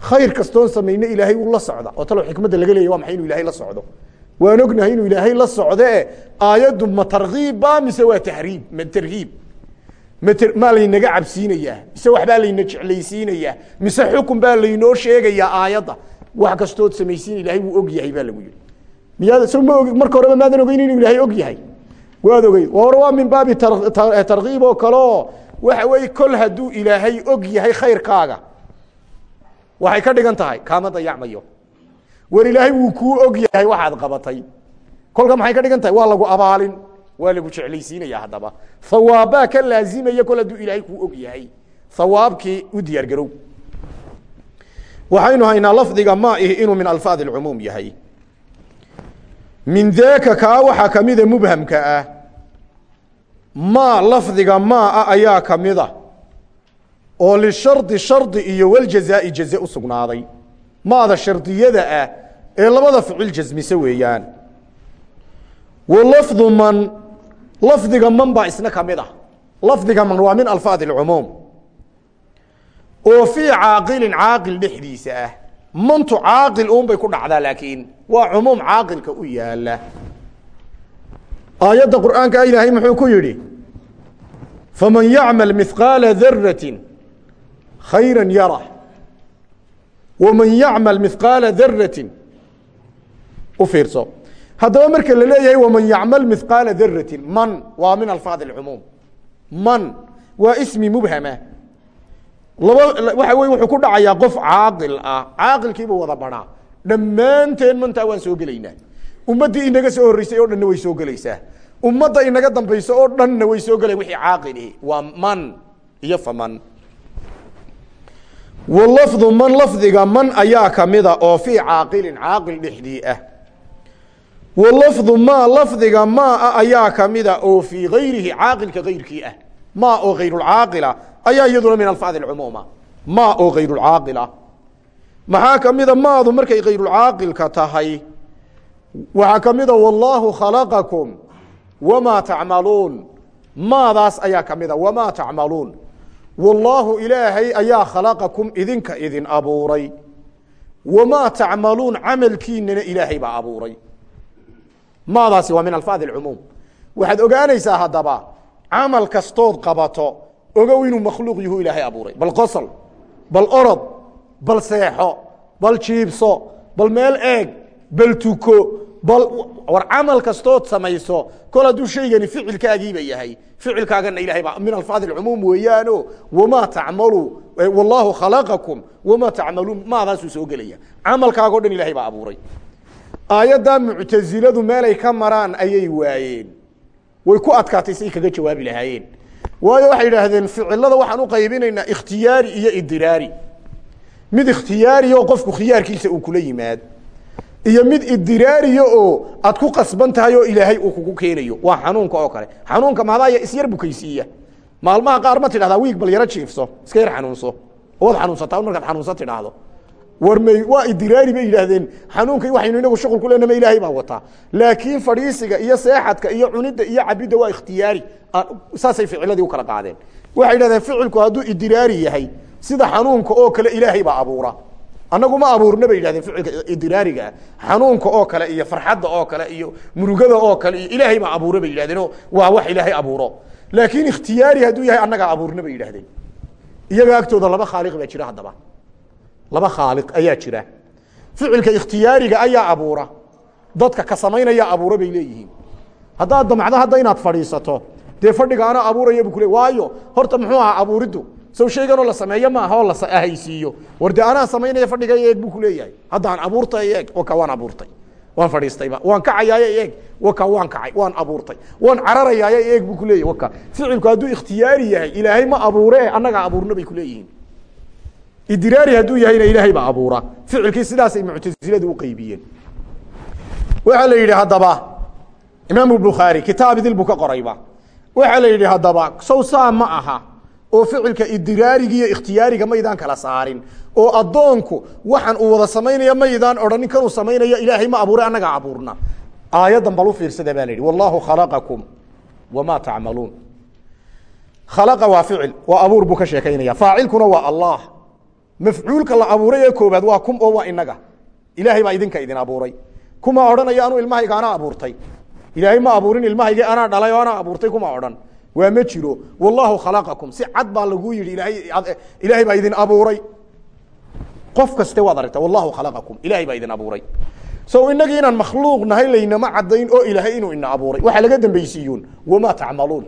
khayr kastoon samayno ilaahay wuu la socda. Oo talow xikmadda laga leeyay waa maxay inuu ilaahay la socdo? Waan ognahay inuu ilaahay la socdee aayaddu ma tarkiibba mise waa tahriib? Ma tarhiib maa laynaga cabsiinayaa mise waxbaa layna jeclaysiinayaa mise xukun baa laynoo sheegayaa aayadda? Wax kastood samaysiin ilaahay wuu og yahay baa lagu yihi miyaad so ma og marka horeba maadan ogeyn inuu ilaahay og yahay? Waad ogeyd. Hore waa min baabi tarkiib oo kaleo waxa weeye kol hadduu ilaahay og yahay khayrkaaga waxay ka dhigan tahay kaama dayacmayo war ilaahay wuu kuu og yahay waxaad qabatay. Kolka maxay ka dhigan tahay? Waa lagu abaalin waa lagu jeclaysiinaya haddaba. Hawaabbaa ka laazimaya kol hadduu ilaahay kuu og yahay. Hawaabkii u diyaar garow. Waxaynu haynaa lafdiga ma ihi inuu min alfaad اcumuum yahay. Min daaka kaa waxaa kamida mubhamka ah. Ma lafdiga maa ayaa kamida oo lishardi shardi iyo waljazaa'i jaze u sugnaaday. Maada shardiyada ah ee labada ficil jasmise weeyaan. Wa lafdu man lafdiga man baa isna ka mid ah. Lafdiga man waa min alfaad اcumuum oo fii caaqilin caaqil dhexdiisa ah. Mantu caaqil uun bay ku dhacdaa laakiin waa cumuum caaqilka u yaalla aayadda qur'aanka ilaahay muxuu ku yidhi faman yacmal mihqaala darati khayra yara. Waman yacmal mihqaala darati u fiirso. Haddaba marka la leeyahay waman yacmal mihqaala darati man waa min alfaad اcumuum waxa wey wuxuu ku dhacayaa qof caaqil ah. Caaqilkiiba wada baraa. Dhammaanteen mantaa waan soo gelaynaa. Ummaddii inaga soo horreysay oo dhanna way soo gelaysaa. Ummadda inaga dambayso oo dhanna way soo gelayan wixii caaqilihi waa man iyo faman wa lafdu man lafdiga man ayaa kamida oo fii caaqilin caaqil dhexdii ah. Wa lafdu maa lafdiga maa ayaa kamida oo fii gayrihi caaqilka gayrkii ah. Maa oo gayrulcaaqila ayaa iyaduna min alfaad cumuuma. Maa oo gayrulcaaqila maxaa kamida maadu markay gayrulcaaqilka tahay? Waxaa kamida wallaahu khalaqakum wamaa tacmaluun. Maadaas ayaa kamida wamaa tacmaluun wallaahu ilaahay ayaa khalaqakum idinka idin abuuray. Wamaa tacmaluun camalkiinana ilaahay baa abuuray. Maadaasi waa min alfaad cumuum waxaad ogaanaysaa haddaba camal kastood qabato ogow inuu makhluuq yuhu ilaahay abuuray. Bal qosol bal orod bal seexo bal jiibso bal meel eeg bal tuko bal war camal kastood samayso kol hadduu shaygani ficilkaagiiba yahay. Ficilkaagana ilahay baa min alfaad cumuum weeyaano wamaa tacmaluu wallaahu khalaqakum wamaa tacmaluun maadaasuu soo gelaya. Camalkaagao dhan ilahay baa abuuray. Aayaddaa muctasiladu meelay ka maraan ayay waayeen. Way ku adkaatay say kaga jawaabi lahaayeen. Waayo waxay idhaahdeen ficilada waxaan u qaybinaynaa ikhtiyaari iyo idiraari. Mid ikhtiyaariya oo qofku khiyaarkiisa uu kula yimaad iyo mid idiraariya oo aad ku qasban tahay oo ilaahay uu kugu keenayo. Waa xanuunka oo kale. Xanuunka maadaaya isyar bukaysiiya maalmaha qaar ma tidhahdaa wiig bal yaro jiifso. Iska yar xanuunso. Ood xanuunsataa markaad xanuunsa tidhaahdo. War may waa idiraari bay yidhaahdeen. Xanuunka waxaynu inagu shuqul ku leenama ilaahay baa wataa. Laakiin fadhiisiga iyo seexadka iyo cunidda iyo cabidda waa ikhtiyaari. Saasay ficiladii u kala qaadeen. Waxay yidhahdeen ficilku hadduu idiraari yahay sida xanuunka oo kale ilaahay baa abuura annagu ma abuurna bay yidhahdeen ficilka idiraarigaa xanuunka oo kale iyo farxadda oo kale iyo murugada oo kale iyo ilaahay baa abuura bay yidhahdeen waa wax ilaahay abuuro. Laakiin ikhtiyaari hadduu yahay annagaa abuurna bay yidhahdeen. Iyaga agtooda laba khaaliq baa jira haddaba. Laba khaaliq ayaa jira. Ficilka ikhtiyaariga ayaa abuura. Dadka ka samaynaya abuura bay leeyihiin. Haddaad damacdo hadda inaad fadhiisato dee fadhiga anaa abuuraya bu kule waayo horta muxuu ahaa abuuriddu sow shayganoo la sameeyo ma aha oo la ahaysiiyo war dee anaa samaynaya fadhiga eeg buu kuleeyahay haddaan abuurtay eeg. Waka waan abuurtay. Waan fadhiistayba waan kacayaayo eeg. Waka waan kacay. Waan abuurtay. Waan cararayaayo eeg buu kuleeyahy waka ficilku hadduu ikhtiyaari yahay ilaahay ma abuure annagaa abuurna bay kuleeyihiin idraari hadduu yahayna ilaahay baa abuura. Ficilkii sidaasay muctasiladu uqeybiyeen waxaa la yidhi haddaba. Imaam bukhaari kitaab buu ka qorayba waxaa la yidhi haddaba. Sow ma aha oo ficilka idraariga iyo ikhtiyaariga maydaan kala saarin oo addoonku waxaan uu wada samaynaya maydaan odhanin kanuu samaynayo ilaahay ma abuuray annagaa abuurna. Aayaddan bal u fiirsada baa la yidhi wallahu khalaqakum wamaa tacmaluun. Khalaqa waa ficil waa abuur buu ka sheekaynaya. Faacilkuna waa allah. Mafcuulka la abuuray ee koobaad waa kum oo waa inaga ilaahay baa idinka idin abuuray. Kuma odhanaya ilmahayga anaa abuurtay. Ilaahay ma abuurin ilmahaygi anaa dhalay oo anaa abuurtay kuma odhan waa ma jiro. Wallahu khalaqakum. Si cad baa laguu yidhi ilaahay baa idin abuuray. Qof kaste waad aragta wallahu khalaqakum. Ilahay baa idin abuuray. So inagii makhluuq nahay laynama cadayn oo ilaahay inuu ina abuuray. Waxaa laga dambaysiiyuun. Wamaa tacmaluun.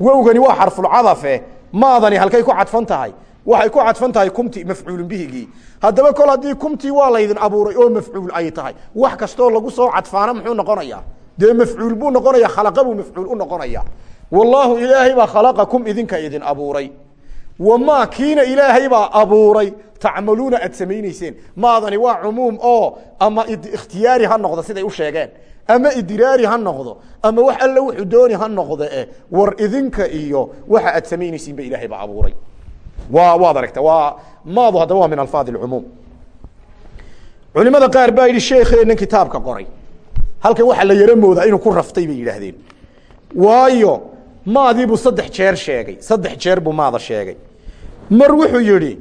Wowgani waa xarfulcadafe maadani halkay ku cadfan waxay ku cadfan kumti mafcuulun bihigii. Haddaba kol haddii kumtii waa laydin abuuray oo mafcuul ay tahay wax kastoo lagu soo cadfaana muxuu noqonayaa? Dee mafcuul buu noqonaya khalaqa buu mafcuul u noqonaya wallaahu baa khalaqakum idinka idin abuuray. Wamaa kiina ilaahay baa abuuray. Tacmaluuna aad samayneyseen maadani waa cumuum oo ama ikhtiyaari ha noqdo siday u sheegeen. Ama idiraari ha noqdo. Ama wax alle wuxuu dooni ha noqdo eh war idinka iyo waxa aad ba ilaahay baa abuuray. Wa waad aragta waa maadu haddaba waa min alfaad اcumuum culimada qaar baa yidhi sheekeenan kitaabka qoray. Halkan waxaa la yaro inuu ku raftay bay yidhaahdeen. Waayo maadiibuu saddex jeer sheegay. Saddex jeer buu maada sheegay. Mar wuxuu yihi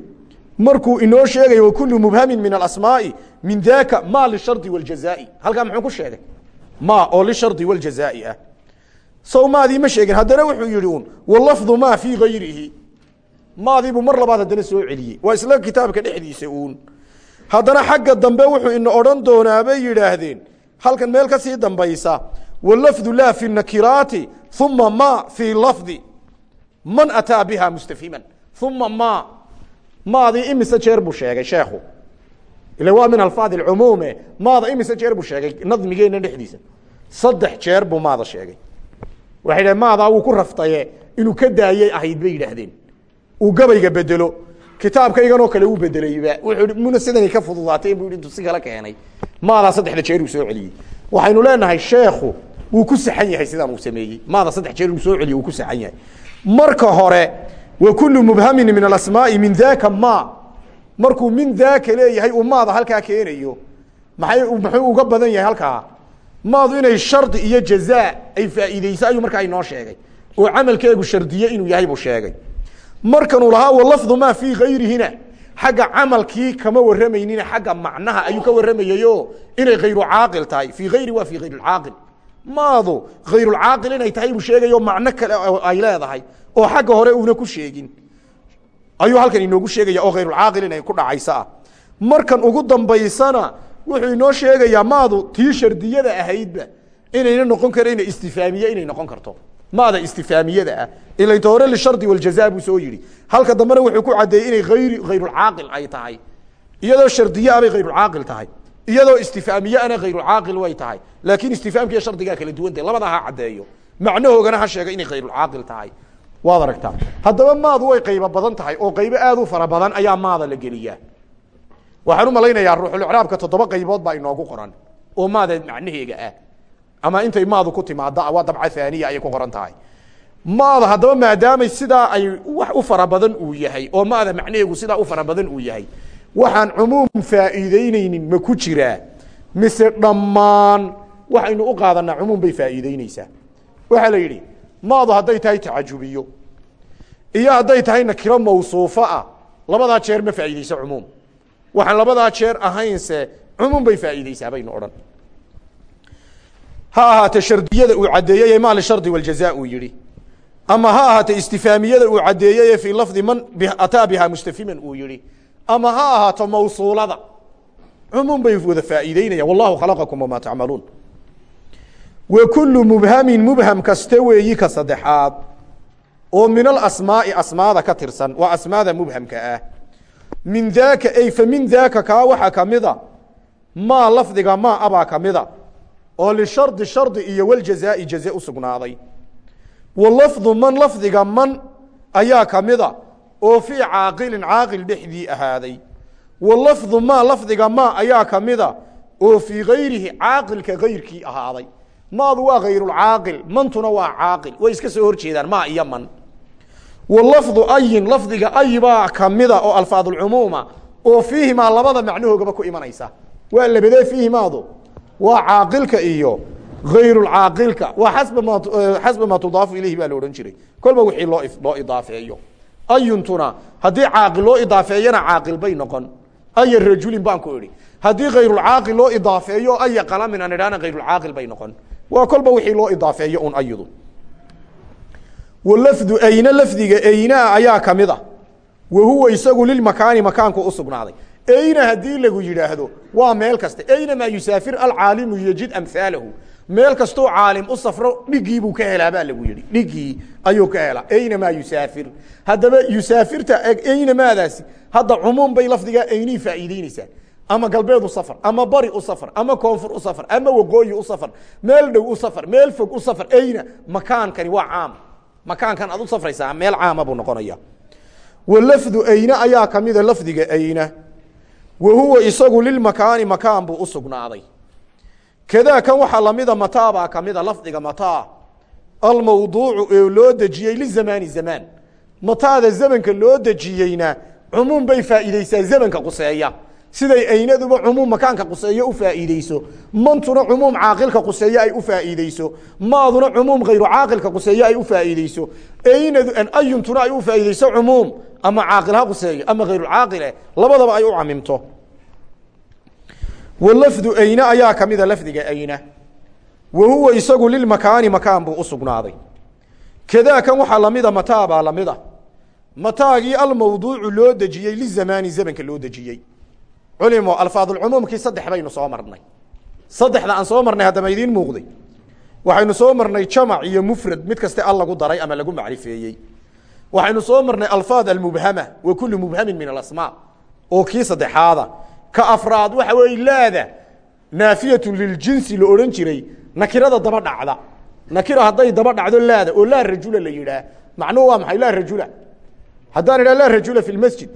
markuu inoo sheegayo wakulu mubhamin min alasmaa'i min daka ma lishardi wاljazaai halkaa muxuu ku sheegay? Ma oo lishardi wاljazaai ah. Sow maadii ma sheegin. Haddana wuxuu yihi un walafdu ma fii gayrihi. Maadiibuu mar labaad haddana soo celiyey. Waa isla kitaabka dhexdiisa uun. Haddana xagga dambe wuxuu ina odhan doonaa bay yidhaahdeen. Halkan meel ka sii dambaysa walafdu laa fi nakiraati uma ma fii lafdi man ataa biha mustafhiman uma ma maadii imise jeer buu sheegay sheekhu ila waa min alfaad cumuume maada imise jeer buu sheegay nadmigeena dhexdiisa saddex jeer buu maada sheegay waxay dhaheen maadaa wuu ku raftaye inuu ka daayey ahayd bay yidhaahdeen uu gabayga bedelo kitaabkayganoo kale uu bedelayba wuxuu muna sidanay ka fududaatay buu intuu si kala keenay maadaa saddexda jeer uu soo wuu ku saxan yahay sidaan uu sameeyey. Maada saddex jeer uu soo celiyey wuu ku saxan yahay. Marka hore wa kulu mubhamin min alasmaa'i min daka ma. Markuu min daka leeyahay uu maada halkaa keenayo. Maay muxuu uga badan yahay halkaa? Maadu inay shardi iyo jazaa ay faa'iideyso ayuu markaa inoo sheegay. Oo camalkeegu shardiye inuu yahay buu sheegay. Markanuu lahaa walafdu maa fii gayrihina xagga camalkii kama warramaynina xagga macnaha ayuu ka warramayayo. Inay khayru caaqil tahay. Fii gayri waa fii hayr caaqil maadu khayrulcaaqil inay tahay buu sheegayo macno kale ay leedahay oo xagga hore uuna ku sheegin. Ayuu halkan inoogu sheegaya oo khayrulcaaqil inay ku dhacayso ah markan ugu dambaysana wuxuu inoo sheegayaa maadu tii shardiyada ahaydba inayna noqon karayna istifaamiye inay noqon karto. Maada istifaamiyada ah. Ilayta hore lishardi waljaza buu soo yihi halka dambena wuxuu ku cadeeyey inay ayri hayrulcaaqil ay tahay. Iyadoo shardiye abay hayrulcaaqil tahay iyadoo istifaamiye ana hayrulcaaqil way tahay. Laakiin istifaamka iyo shardigaa kala duwanta labada ha caddeeyo. Macnahoogana ha sheega inay hayrulcaaqil tahay. Waad aragtaa. Haddaba maadu way qaybo badan tahay oo qaybo aad u fara badan ayaa maada la geliyaa. Waxaan u malaynayaa ruuxulcraabka toddoba qaybood baa inoogu qoran oo maada macnaheega ah. Ama intay maadu ku timaada waa dabca aaniya ayay ku qoran tahay. Maada haddaba maadaamay sidaa ay wax u fara badan uu yahay oo maada macnaheegu sidaa u fara badan uu yahay waxaan cumuum faa'iideyneynin ma ku jiraa. Mise dhammaan waxaynu u qaadanaa cumuum bay faa'iideyneysaa waxaa la yidhi maadu hadday tahay tacajubiyo iyo hadday tahay nakiro mawsuufo ah labadaa jeer ma faa'iideyso cumuum. Waxaan labadaa jeer ahaynse cumuum bay faa'iideysaa baynu odhan. Ha ahaate shardiyada uu caddeeyey ma lishardi waljaza uu yihi ama ha ahaate istifaamiyada uu caddeeyey fii lafdi man ataa bihaa mustafiman uu yihi ama ha ahaato mawsuulada. Cumuum bay wada faa'iideynayaan wallahu khalaqakum wamaa tacmaluun wa kullu mubhamin mubham kaste weeyi ka saddexaad. Oo min alasmaa'i asmaada ka tirsan. Waa asmaada mubhamka ah. Min daaka ay fa min daaka kaa waxaa kamida maa lafdiga maa abaa kamida oo lishardi shardi iyo waljazaa'i jaze u sugnaaday. Wa lafdu man lafdiga man ayaa kamida oo fii caaqilin caaqil dhexdii ahaaday. Wa lafdu maa lafdiga maa ayaa kamida oo fii gayrihi caaqilka gayrkii ahaaday. Maadu waa gayrulcaaqil mantuna waa caaqil. Way iska soo horjeedaan maa iyo man. Wa lafdu ayin lafdiga ay baa kamida oo alfaadulcumuuma oo fiihimaa labada macnahoogaba ku imanaysa. Waa labadee fiihimaadu? Waa caaqilka iyo gayrulcaaqilka waa xasba ma xasba maa tudaafu ilayhi baa la odhan jiray. Kolba wixii loo loo idaafeeyo ayuntuna haddii caaqil loo idaafeeyana caaqil bay noqon. Aya rajulin baan ku idhi. Haddii kayrulcaaqil loo idaafeeyo aya qalamin aan idhahna kayrulcaaqil bay noqon. Waa kolba wixii loo idaafeeyo un ayadu walafdu ayna lafdiga aynaa ayaa ka mid a wa huwa isagu lilmakaani makaanku u sugnaaday. Ayna haddii lagu yidhaahdo waa meel kasta aynamaa yusaafir alcaalimu yajid amhaalahu meel kastuu caalim u safro dhigiibuu ka helaa baa lagu yihi dhigii ayuu ka helaa. Aynamaa yusaafir. Haddaba yusaafirta aynamaadaasi hadda cumuum bay lafdigaa aynii faa'iideyneysaa ama galbeed u safar ama bari u safar ama koonfur u safar ama waqooyi u safar meel dhow u safar meel fog u safar. Ayna makaankani waa caam. Makaankan aad u safraysaa meel caama buu noqonaya wa ayna ayaa kamida lafdiga ayna. Wa huwa isagu lilmakaani makaan buu u sugnaaday kadaa kan waxaa lamida mataa baa kamida lafdiga mataa. Almawduucu ee loo dejiyey lizamaani zamaan mataada zamanka loo dejiyeyna cumuum bay faa'iideysaa zamanka quseeya. Siday aynaduba cumuum makaanka quseeyo u faa'iideyso mantuna cumuum caaqilka quseeye ay u faa'iideyso maaduna cumuum hayru caaqilka quseeye ay u faa'iideyso aynadu ayuntuna ay u faa'iideyso cumuum. Ama caaqil ha quseeyo ama hayrucaaqile labadaba ay u camimto wa lafdu ayna ayaa kamida lafdiga ayna. Wa huwa isagu lilmakaani makaan buu u sugnaaday. Kadaa kan waxaa lamida mataa baa lamida mataagii almawduucu loo dejiyey lizamaani zamanka loo dejiyey. Culimo alfaadulcumuumkii saddex baynu soo marnay. Saddexda aan soo waxaynu soo marnay jamac iyo mufrad mid kaste al lagu daray ama lagu macrifeeyey. Waxaynu soo marnay alfaad almubhama wa kulu mubhamin min alasmaa oo kii saddexaada ka afraad waxa weeye laada naafiyatu liljinsi la odhan jiray nakirada daba dhacda. Nakira hadday daba dhacdo laada oo laa rajula la yidhaah. Macnuhu waa maxay? Laa rajula. Haddaan idhaha laa rajula fi lmasjid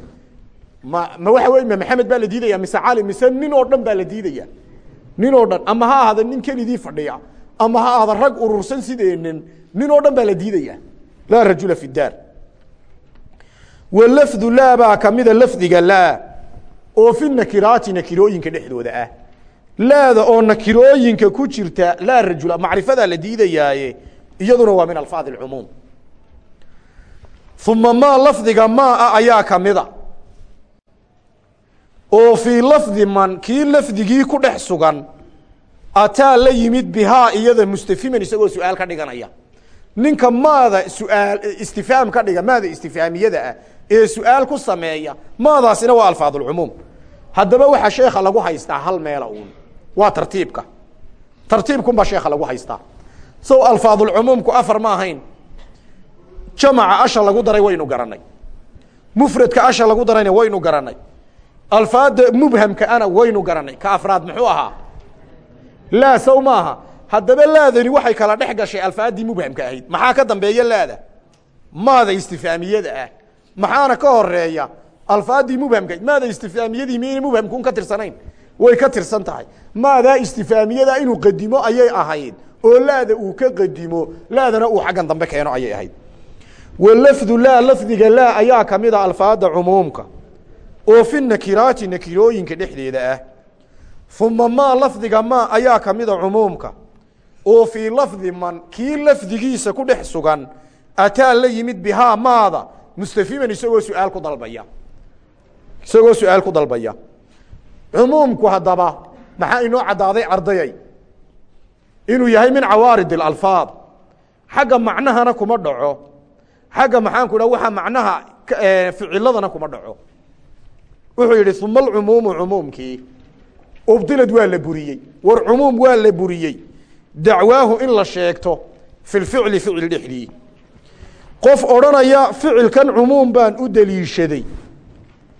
ma ma waxa wey ma maxamed baa la diidaya mise cali mise nin oo dhan baa la diidaya nin oo dhan ama ha ahada nin kelidii fadhiya ama ha ahada rag urursan sideenin nin oo dhan baa la diidaya laa rajula fi daar. Wa lafdu laa baa kamida lafdiga laa oo fi nakiraati nakirooyinka dhexdooda ah. Laada oo nakirooyinka ku jirta laa rajula macrifadaa la diidayaaye iyaduna waa min alfaad اcumuum uma maa lafdiga maa a ayaa kamida oo fii lafdi man kii lafdigii ku dhex sugan ataa la yimid bihaa iyada mustafiman isagoo su'aal ka dhiganaya. Ninka maada suaal istifaam ka dhiga maada istifaamiyada ah ee su'aal ku sameeya maadaasina waa alfaad اcumuum haddaba waxaa sheeka lagu haystaa hal meela uun. Waa tartiibka. Tartiibkunbaa sheeka lagu haystaa. Sow alfaadulcumuumku afar ma ahayn. Jamaca asha lagu daray waynu garanay mufradka asha lagu darayna waynu garanay alfaada mubhamka ana waynu garanay ka afraad muxuu ahaa? Laa sow maaha haddaba laadani waxay kala dhex gashay alfaaddii mubhamka ahayd. Maxaa ka dambeeya laada? Maada istifaamiyada ah. Maxaana ka horreeya alfaadii mubhamka maada istifaamiyadii miyayna mubhamkun ka tirsanayn? Way ka tirsan tahay. Maadaa istifaamiyada inuu qadimo ayay ahayd oo laada uu ka qadimo laadana uu xaggan dambe keeno ayay ahayd. Wa lafdu laa lafdiga laa ayaa kamida alfaada cumuumka. Oo fi nakiraati nakirooyinka dhexdeeda ah. Uma maa lafdiga maa ayaa kamida cumuumka. Oo fii lafdi man kii lafdigiisa ku dhex sugan ataa la yimid bihaa maada. Mustafiman isagoo su'aal ku dalbaya isagoo su'aal ku dalbaya. Cumuumku haddaba maxaa inoo caddaaday ardayay? Inuu yahay min cawaarid اlalfaad xagga macnahana kuma dhaco. Xagga maxaanku dha waxa macnaha ficiladana kuma dhaco. Wuxuu yihi uma alcumuumu cumuumkii. Ubdilad waa la buriyey. War cumuum waa la buriyey. Dacwaahu in la sheegto fi lficli ficil dhexdii. Qof odhanaya ficilkan cumuum baan u deliishaday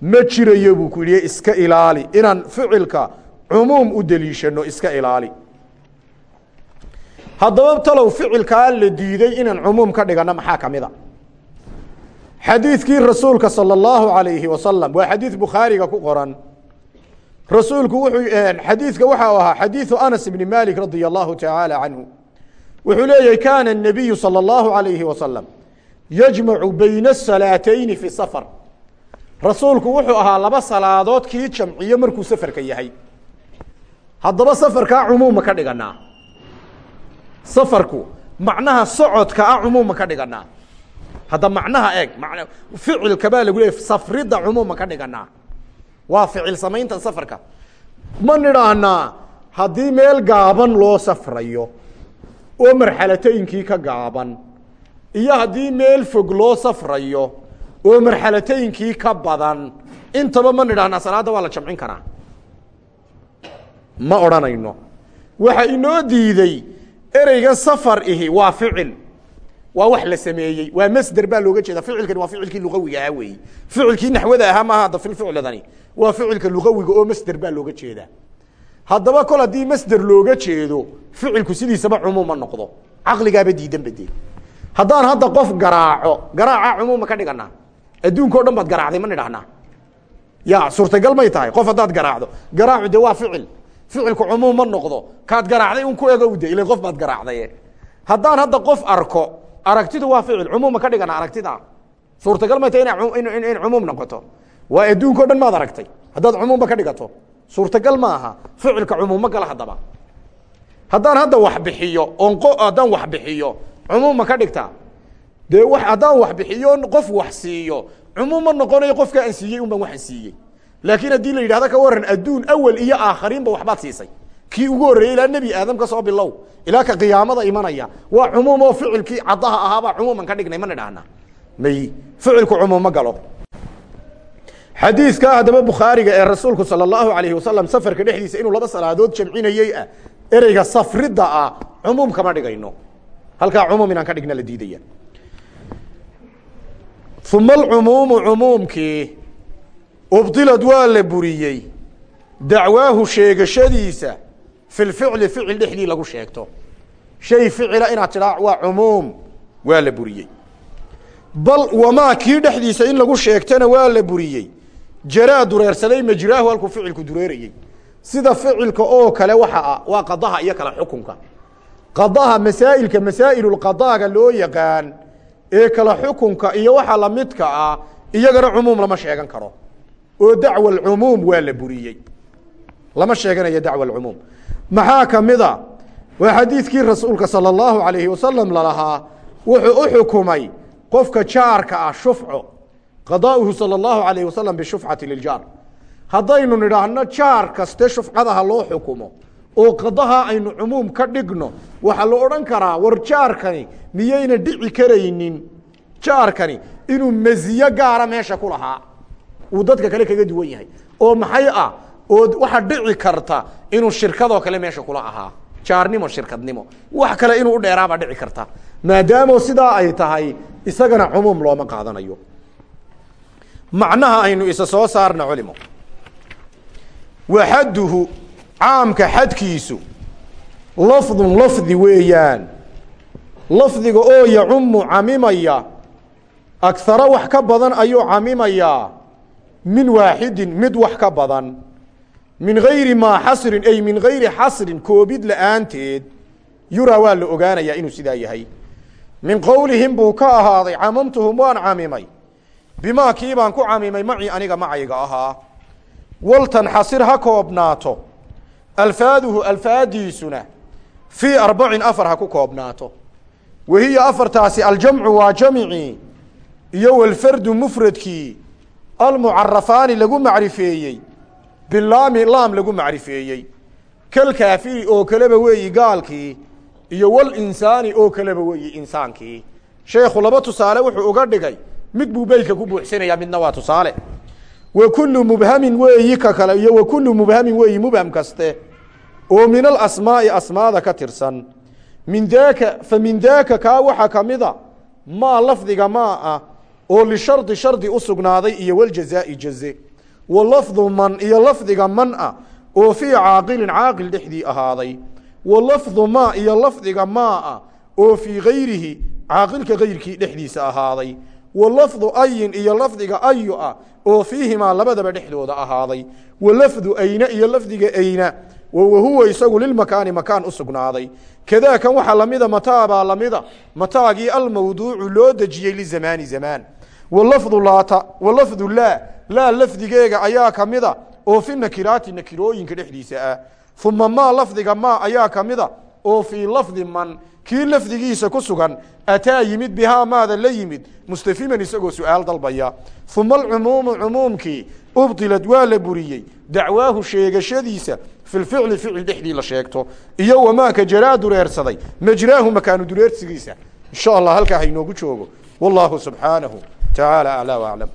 ma jirayo buu ku yidhi iska ilaali inaan ficilka cumuum u deliishano iska ilaali haddaba talow ficilkaa la diiday inaan cumuum ka dhigano maxaa ka mida xadiidkii rasuulka salى اllahu alayhi wasalam waa xadiid bukhaariga ku qoran rasuulku wuxuu xadiidka waxa u ahaa xadiiثu anas bni malik radia allahu taعaalى canhu wuxuu leeyahy kana الnabiyu salى اllahu alayhi wasalam yajmacu bayna الsalaatayni fi safar rasuulku wuxuu ahaa laba salaadood kii jamciyo markuu safarka yahay. Haddaba safarkaa cumuuma ka dhiganaa. Safarku macnaha socodka ah cumuuma ka dhiganaa. Hadda macnaha eeg man ficilka baa lagu leeyay safridda cumuuma ka dhiganaa. Waa ficil samaynta safarka. Ma nidhaahnaa haddii meel gaaban loo safrayo oo marxalatooyinkii ka gaaban iyo haddii meel fog loo safrayo oo marxalatooyinkii ka badan. Intaba ma nidhahnaa salaadda waa la jamcin karaa. Ma odhanayno. Waxa inoo diiday ereygan safar ihi waa ficil. Waa wax la sameeyey. Waa masder baa looga jeeda ficilkani waa ficilkii lugawiga ahaa weeye. Ficilkii naxwada ahaa maaha hadda filficladani waa ficilka lugawiga oo masder baa looga jeedaa. Haddaba kol haddii masder looga jeedo ficilku sidiisaba cumuuma noqdo. Caqligaaba diidan bade haddaan hadda qof garaaco garaaca cumuuma ka dhiganaa adduunka o dhan baad garaacday ma nidhahnaa ya suurtagal may tahay. Qof haddaad garaacdo garaacu de waa ficil. Ficilku cumuum ma noqdo. Kaad garaacday un ku ego de ila qof baad garaacday. Haddaan hadda qof arko aragtidu waa ficil. Cumuuma ka dhigana aragtida. Suurtagal may tahay in cumuum noqoto. Waa adduunka o dhan maad aragtay. Haddaad cumuumba ka dhigato. Suurtagal ma aha. Ficilka cumuumma gala haddaba. Haddaan hadda wax bixiyo oon haddaan wax bixiyo cumuumma ka dhigtaa dee haddaan wax bixiyo qof wax siiyo. Cumuumma noqonayo qofka aan siiyey un baan waxaan siiyey. Laakiin haddii la yidhahdo ka waran adduun awel iyo aakhariinba waxbaad siisay. Kii ugu horreeyey ilaa nebi aadam ka soo bilow ilaa ka qiyaamada imanaya. Waa cumuum oo ficilkii caddaha ahaabaa ka dhignay ma nidhaahna. May ficilku cumuum ma galo. Xadiidka haddaba bukhaariga ee rasuulku اllahu alayhi wasalam safarka dhexdiisa inuu laba salaadood jamcinayey ah ereyga safridda ah cumuum kama dhigayno. Halkaa cumuum inaan ka dhigna la diidaya uma alcumuumu cumuumkii ubdilad waa la buriyey. Dacwaahu sheegashadiisa fi lficli ficil dhexdii lagu sheegto. Shay ficila inaad tidhaa waa cumuum waa la buriyey. Bal wamaa kii dhexdiisa in lagu sheegtana waa la buriyey. Jaraa dureersaday majraahu halkuu ficilku dureerayey. Sida ficilka oo kale waxa ah waa qadaha iyo kale xukunka. Qadaha masaa'ilka masaa'ilulqadaaga loo yaqaan ee kala xukunka iyo waxa lamidka ah iyagana cumuum lama sheegan karo. Oo dacwa alcumuum waa la buriyey. Lama sheeganayo dacwa alcumuum maxaa ka a waa xadiidkii rasuulka sala allahu calayhi wasalam lalahaa wuxuu u xukumay qofka jaarka ah shufco qadaa'uhu sala allahu calayhi wasalam bishufcati liljaar haddaynu nidhaahno jaar kaste shufcadaha loo xukumo oo qadaha aynu cumuum ka dhigno waxaa la odhan karaa war jaarkani miyayna dhici karaynin? Jaarkani inuu masiyo gaara meesha ku lahaa. Uu dadka kale kaga duwan yahay. Oo maxay ah? Oo waxaa dhici karta inuu shirkadoo kale meesha kula ahaa jaarnimo shirkadnimo. Wax kale inuu u dheeraabaa dhici karta. Maadaamo sidaa ay tahay isagana cumuum looma qaadanayo. Macnaha aynu isa soo saarna culimo. Wa xadduhu caamka xadkiisu. Lafdun lafdi weeyaan. Lafdiga oo yacumu camimaya. Agharo wax ka badan ayuu camimayaa min waaxidin mid wax ka badan. Min gayri maa xasrin ay min gayri xasrin koobid la'aanteed. Yuraa waa la ogaanayaa inuu sidaa yahay. Min qowlihim buu ka ahaaday camamtuhum waan camimay. Bimaa kii baan ku camimay macii aniga macayga ahaa. Waltanxasir ha koobnaato alfaaduhu alfaadiisuna fii arbacin afar ha ku koobnaato. Wahiya afartaasi aljamcu waa jamicii iyo walfardu mufradkii almucarafaani lagu macrifeeyey bilaami laam lagu macrifeeyey. Kalkaafiri oo kaleba weeyi gaalkii iyo walinsaani oo kaleba weeyi insaankii. Sheekhu laba tusaale wuxuu uga dhigay mid buu beydka ku buuxsanayaa midna waa tusaale wa kullu mubhamin weeyi ka kale iyo wa kullu mubhamin weeyi mubham kaste. Oo min alasmaa'i asmaada ka tirsan. Min daaka fa min daaka kaa waxaa ka mida maa lafdiga maa ah oo lishardi shardi u sugnaaday iyo waljazaa'i jaze wa lafdu man iyo lafdiga man ah oo fii caaqilin caaqil dhexdii ahaaday. Wa lafdu maa iyo lafdiga maa ah oo fii gayrihi caaqilka gayrkii dhexdiisa ahaaday wa lafdu ayin iyo lafdiga ayu ah oo fiihimaa labadaba dhexdooda ahaaday. Wa lafdu ayna iyo lafdiga ayna wahuwa isagu lilmakaani makaan u sugnaaday. Kadaa kan waxaa lamida mataa baa lamida mataagii almawduucu loo dejiyey lizamaani zamaan. Walafdu laata walafdu laa laa lafdigeega ayaa kamida oo fi nakiraati nakirooyinka dhexdiisa ah. Uma maa lafdiga maa ayaa kamida oo fii kii lafdigiisa ku sugan ataa yimid bihaa maada la yimid? Mustafiman isagoo su'aal dalbaya. Uma alcumuumu cumuumkii ubtilad waa la buriyey. Dacwaahu sheegashadiisa fi lficli ficil dhexdii la sheegto. Iyo wamaaka jaraa dureersaday? Majraahu makaanu dureersigiisa. Insha allah halkaa hainoogu joogo. Wallaahu subxaanahu tacaala aclaa waclam